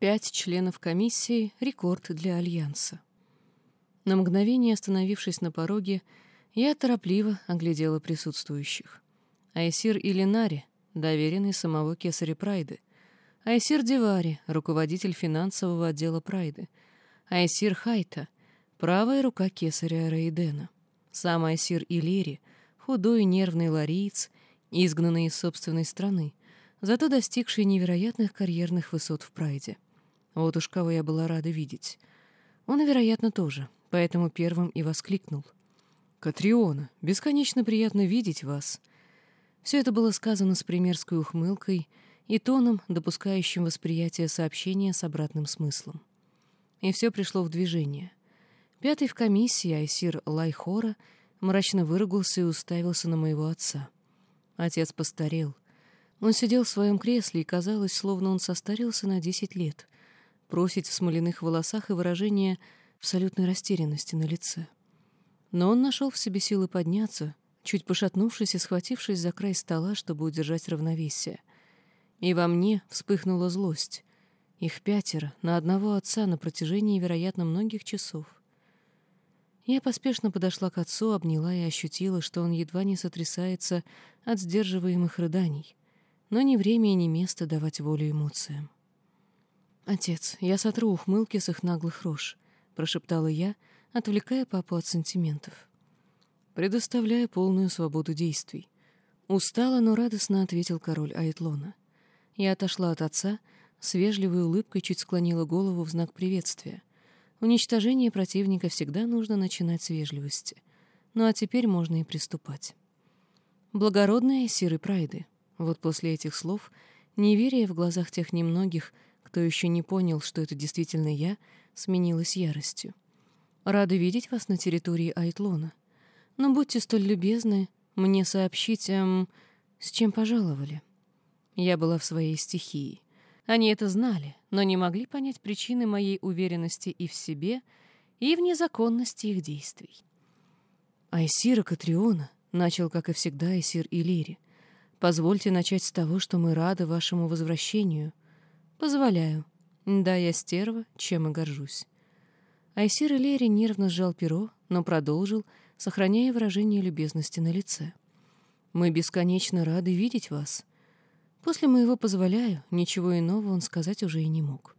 Пять членов комиссии — рекорд для Альянса. На мгновение остановившись на пороге, я торопливо оглядела присутствующих. Айсир Илинари, доверенный самого кесаря Прайды. Айсир Дивари, руководитель финансового отдела Прайды. Айсир Хайта, правая рука кесаря Рейдена. Сам Айсир Илири, худой нервный лариец, изгнанный из собственной страны, зато достигший невероятных карьерных высот в Прайде. Вот уж кого я была рада видеть. Он, вероятно, тоже, поэтому первым и воскликнул. «Катриона, бесконечно приятно видеть вас». Все это было сказано с примерской ухмылкой и тоном, допускающим восприятие сообщения с обратным смыслом. И все пришло в движение. Пятый в комиссии, Айсир Лайхора, мрачно выругался и уставился на моего отца. Отец постарел. Он сидел в своем кресле, и казалось, словно он состарился на десять лет — просить в смоляных волосах и выражение абсолютной растерянности на лице. Но он нашел в себе силы подняться, чуть пошатнувшись и схватившись за край стола, чтобы удержать равновесие. И во мне вспыхнула злость. Их пятеро на одного отца на протяжении, вероятно, многих часов. Я поспешно подошла к отцу, обняла и ощутила, что он едва не сотрясается от сдерживаемых рыданий. Но ни время и ни место давать волю эмоциям. «Отец, я сотру ухмылки с их наглых рож», — прошептала я, отвлекая папу от сантиментов. «Предоставляя полную свободу действий». Устало, но радостно ответил король Айтлона. Я отошла от отца, с вежливой улыбкой чуть склонила голову в знак приветствия. Уничтожение противника всегда нужно начинать с вежливости. Ну а теперь можно и приступать. Благородные сиры прайды. Вот после этих слов, неверие в глазах тех немногих, кто еще не понял, что это действительно я, сменилась яростью. Рада видеть вас на территории Айтлона. Но будьте столь любезны мне сообщить, эм, с чем пожаловали. Я была в своей стихии. Они это знали, но не могли понять причины моей уверенности и в себе, и в незаконности их действий. Айсира Катриона начал, как и всегда, Айсир Илири. Позвольте начать с того, что мы рады вашему возвращению, «Позволяю. Да, я стерва, чем и горжусь». Айсир Лерри нервно сжал перо, но продолжил, сохраняя выражение любезности на лице. «Мы бесконечно рады видеть вас». После моего «позволяю» ничего иного он сказать уже и не мог.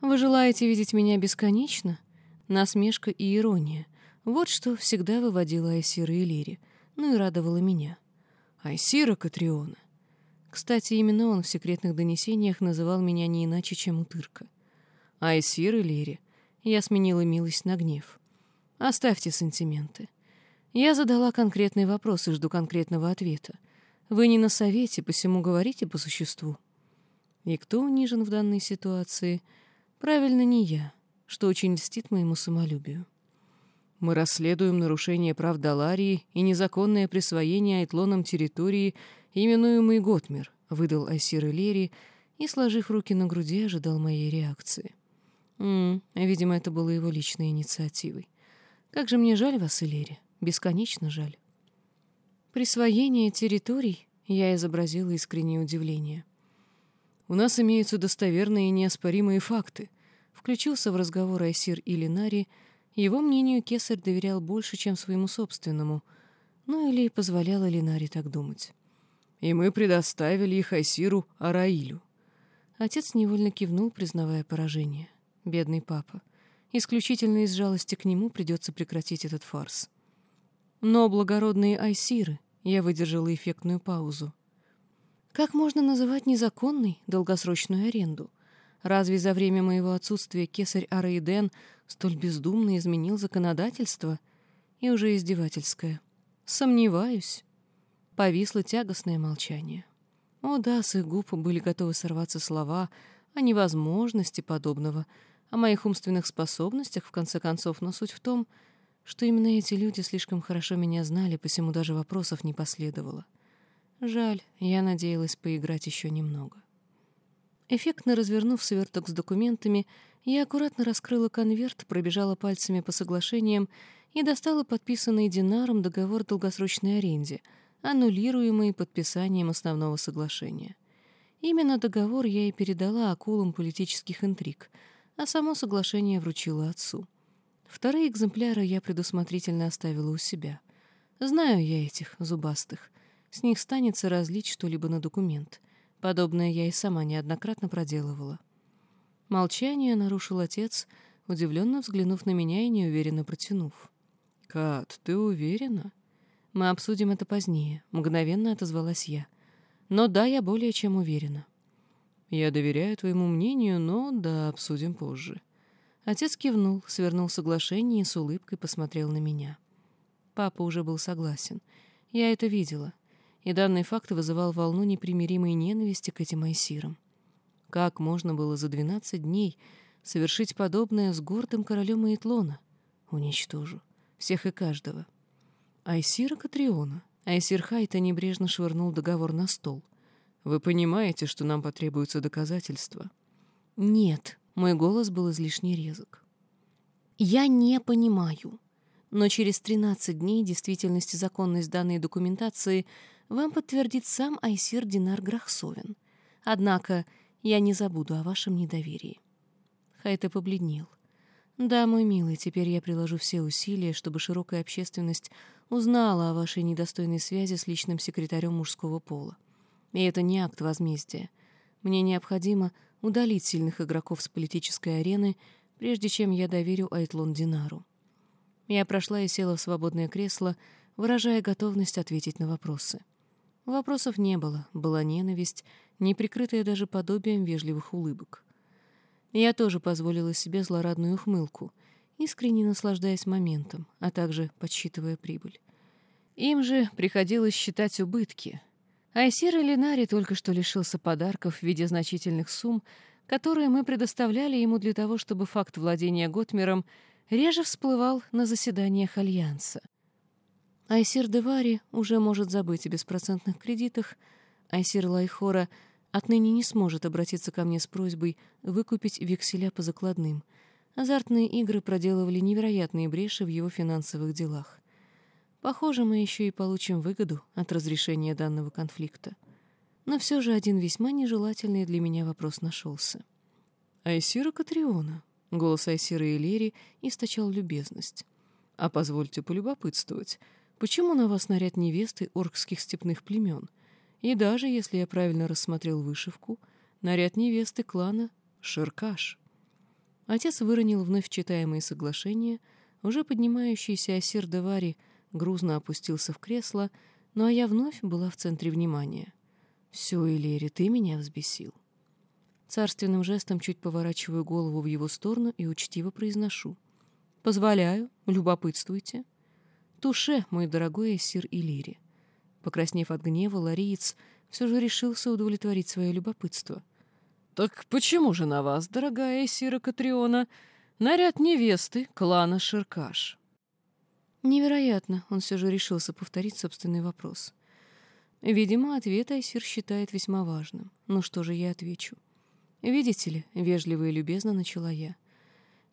«Вы желаете видеть меня бесконечно?» Насмешка и ирония. Вот что всегда выводила Айсира и Лири, ну и радовала меня. «Айсира Катриона, кстати, именно он в секретных донесениях называл меня не иначе, чем утырка. Айсир и Лири. Я сменила милость на гнев. Оставьте сантименты. Я задала конкретный вопрос и жду конкретного ответа. Вы не на совете, посему говорите по существу. И кто унижен в данной ситуации? Правильно, не я, что очень льстит моему самолюбию. Мы расследуем нарушение прав Даларии и незаконное присвоение Айтлоном территории именуемый Готмир», — выдал Айсир Лери и, сложив руки на груди, ожидал моей реакции. М -м, видимо, это было его личной инициативой. Как же мне жаль вас, Элери, бесконечно жаль. Присвоение территорий я изобразила искреннее удивление. У нас имеются достоверные и неоспоримые факты. Включился в разговор Айсир Илинари, его мнению Кесарь доверял больше, чем своему собственному, ну или позволял Илинари так думать и мы предоставили их Айсиру Араилю. Отец невольно кивнул, признавая поражение. Бедный папа. Исключительно из жалости к нему придется прекратить этот фарс. Но благородные Айсиры, я выдержала эффектную паузу. Как можно называть незаконной долгосрочную аренду? Разве за время моего отсутствия кесарь Араиден столь бездумно изменил законодательство? И уже издевательское. Сомневаюсь. Повисло тягостное молчание. О да, с их губ были готовы сорваться слова о невозможности подобного, о моих умственных способностях, в конце концов, но суть в том, что именно эти люди слишком хорошо меня знали, посему даже вопросов не последовало. Жаль, я надеялась поиграть еще немного. Эффектно развернув сверток с документами, я аккуратно раскрыла конверт, пробежала пальцами по соглашениям и достала подписанный Динаром договор долгосрочной аренде — аннулируемые подписанием основного соглашения. Именно договор я и передала акулам политических интриг, а само соглашение вручила отцу. Вторые экземпляры я предусмотрительно оставила у себя. Знаю я этих зубастых. С них станется разлить что-либо на документ. Подобное я и сама неоднократно проделывала. Молчание нарушил отец, удивленно взглянув на меня и неуверенно протянув. «Кат, ты уверена?» «Мы обсудим это позднее», — мгновенно отозвалась я. «Но да, я более чем уверена». «Я доверяю твоему мнению, но да, обсудим позже». Отец кивнул, свернул соглашение и с улыбкой посмотрел на меня. Папа уже был согласен. Я это видела. И данный факт вызывал волну непримиримой ненависти к этим айсирам. Как можно было за двенадцать дней совершить подобное с гордым королем Итлона? Уничтожу. Всех и каждого. Айсира Катриона. Айсир Хайта небрежно швырнул договор на стол. «Вы понимаете, что нам потребуются доказательства?» «Нет», — мой голос был излишне резок. «Я не понимаю. Но через тринадцать дней действительности законность данной документации вам подтвердит сам Айсир Динар Грахсовин. Однако я не забуду о вашем недоверии». Хайта побледнел. «Да, мой милый, теперь я приложу все усилия, чтобы широкая общественность узнала о вашей недостойной связи с личным секретарем мужского пола. И это не акт возмездия. Мне необходимо удалить сильных игроков с политической арены, прежде чем я доверю Айтлон Динару». Я прошла и села в свободное кресло, выражая готовность ответить на вопросы. Вопросов не было, была ненависть, не прикрытая даже подобием вежливых улыбок. Я тоже позволила себе злорадную ухмылку, искренне наслаждаясь моментом, а также подсчитывая прибыль. Им же приходилось считать убытки. Айсир Элинари только что лишился подарков в виде значительных сумм, которые мы предоставляли ему для того, чтобы факт владения Готмером реже всплывал на заседаниях Альянса. Айсир Девари уже может забыть о беспроцентных кредитах, Айсир Лайхора отныне не сможет обратиться ко мне с просьбой выкупить векселя по закладным. Азартные игры проделывали невероятные бреши в его финансовых делах. Похоже, мы еще и получим выгоду от разрешения данного конфликта. Но все же один весьма нежелательный для меня вопрос нашелся. «Айсира Катриона», — голос Айсира Элери источал любезность. «А позвольте полюбопытствовать, почему на вас наряд невесты оркских степных племен?» И даже, если я правильно рассмотрел вышивку, наряд невесты клана — Ширкаш. Отец выронил вновь читаемые соглашения, уже поднимающийся Асир Девари грузно опустился в кресло, ну а я вновь была в центре внимания. «Все, Элери, ты меня взбесил». Царственным жестом чуть поворачиваю голову в его сторону и учтиво произношу. «Позволяю, любопытствуйте». «Туше, мой дорогой Асир Илири». Покраснев от гнева, лариец все же решился удовлетворить свое любопытство. «Так почему же на вас, дорогая Эсира Катриона, наряд невесты клана Ширкаш?» Невероятно, он все же решился повторить собственный вопрос. Видимо, ответ Айсир считает весьма важным. Ну что же я отвечу? Видите ли, вежливо и любезно начала я.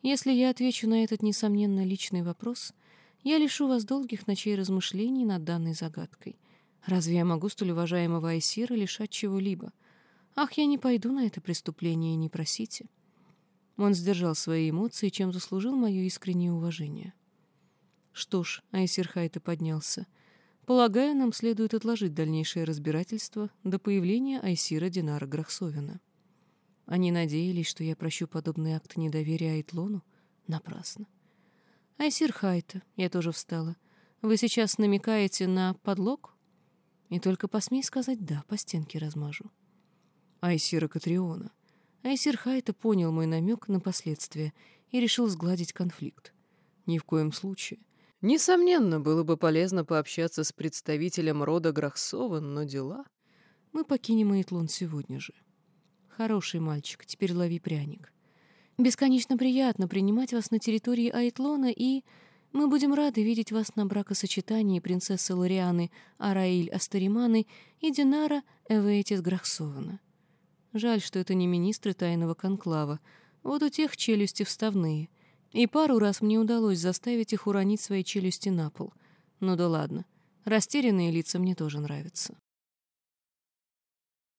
Если я отвечу на этот, несомненно, личный вопрос, я лишу вас долгих ночей размышлений над данной загадкой. Разве я могу столь уважаемого Айсира лишать чего-либо? Ах, я не пойду на это преступление, не просите. Он сдержал свои эмоции, чем заслужил мое искреннее уважение. Что ж, Айсир Хайта поднялся. Полагаю, нам следует отложить дальнейшее разбирательство до появления Айсира Динара Грахсовина. Они надеялись, что я прощу подобный акт недоверия Айтлону? Напрасно. Айсир Хайта, я тоже встала. Вы сейчас намекаете на подлог? И только посмей сказать «да», по стенке размажу. Айсира Катриона. Айсир Хайта понял мой намек на последствия и решил сгладить конфликт. Ни в коем случае. Несомненно, было бы полезно пообщаться с представителем рода Грахсова, но дела... Мы покинем Айтлон сегодня же. Хороший мальчик, теперь лови пряник. Бесконечно приятно принимать вас на территории Айтлона и... Мы будем рады видеть вас на бракосочетании принцессы Лорианы Араиль Астариманы и Динара Эвейтис Грахсована. Жаль, что это не министры тайного конклава, вот у тех челюсти вставные. И пару раз мне удалось заставить их уронить свои челюсти на пол. Ну да ладно, растерянные лица мне тоже нравятся.